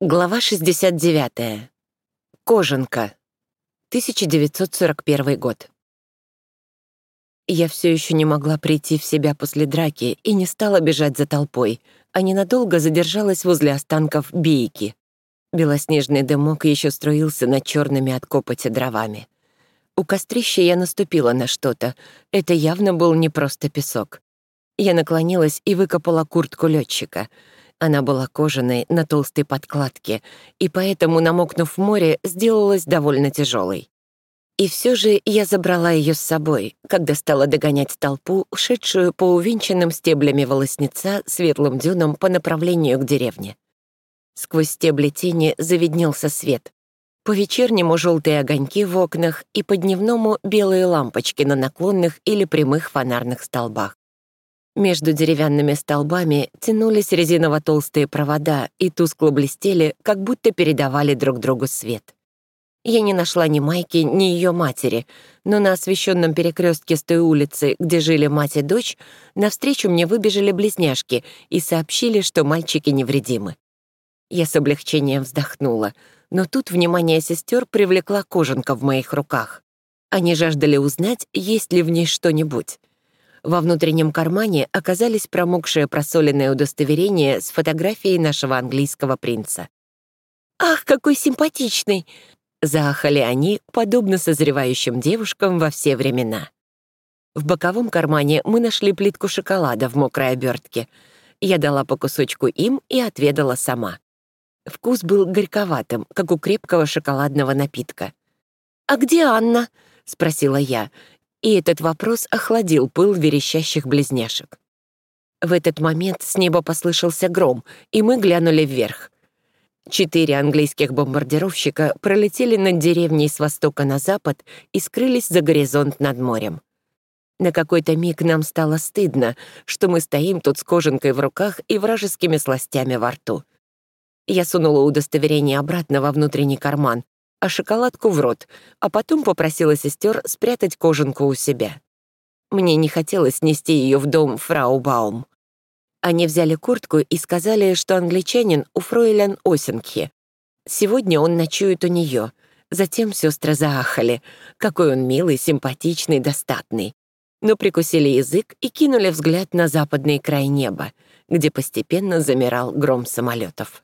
Глава 69. Кожанка. 1941 год. Я все еще не могла прийти в себя после драки и не стала бежать за толпой, а ненадолго задержалась возле останков бейки. Белоснежный дымок еще струился над черными от копоти дровами. У кострища я наступила на что-то. Это явно был не просто песок. Я наклонилась и выкопала куртку летчика — она была кожаной на толстой подкладке, и поэтому, намокнув в море, сделалась довольно тяжелой. И все же я забрала ее с собой, когда стала догонять толпу, шедшую по увенчанным стеблями волосница светлым дюнам по направлению к деревне. Сквозь стебли тени завиднелся свет. По-вечернему желтые огоньки в окнах и по-дневному белые лампочки на наклонных или прямых фонарных столбах. Между деревянными столбами тянулись резиново-толстые провода и тускло блестели, как будто передавали друг другу свет. Я не нашла ни Майки, ни ее матери, но на освещенном перекрестке с той улицы, где жили мать и дочь, навстречу мне выбежали близняшки и сообщили, что мальчики невредимы. Я с облегчением вздохнула, но тут внимание сестер привлекла кожанка в моих руках. Они жаждали узнать, есть ли в ней что-нибудь. Во внутреннем кармане оказались промокшее просоленное удостоверение с фотографией нашего английского принца. «Ах, какой симпатичный!» — заахали они, подобно созревающим девушкам во все времена. В боковом кармане мы нашли плитку шоколада в мокрой обертке. Я дала по кусочку им и отведала сама. Вкус был горьковатым, как у крепкого шоколадного напитка. «А где Анна?» — спросила я, и этот вопрос охладил пыл верещащих близняшек. В этот момент с неба послышался гром, и мы глянули вверх. Четыре английских бомбардировщика пролетели над деревней с востока на запад и скрылись за горизонт над морем. На какой-то миг нам стало стыдно, что мы стоим тут с кожанкой в руках и вражескими сластями во рту. Я сунула удостоверение обратно во внутренний карман, а шоколадку в рот, а потом попросила сестер спрятать кожанку у себя. Мне не хотелось нести ее в дом фрау Баум. Они взяли куртку и сказали, что англичанин у фройлен Осенхи. Сегодня он ночует у нее. Затем сестры заахали. Какой он милый, симпатичный, достатный. Но прикусили язык и кинули взгляд на западный край неба, где постепенно замирал гром самолетов.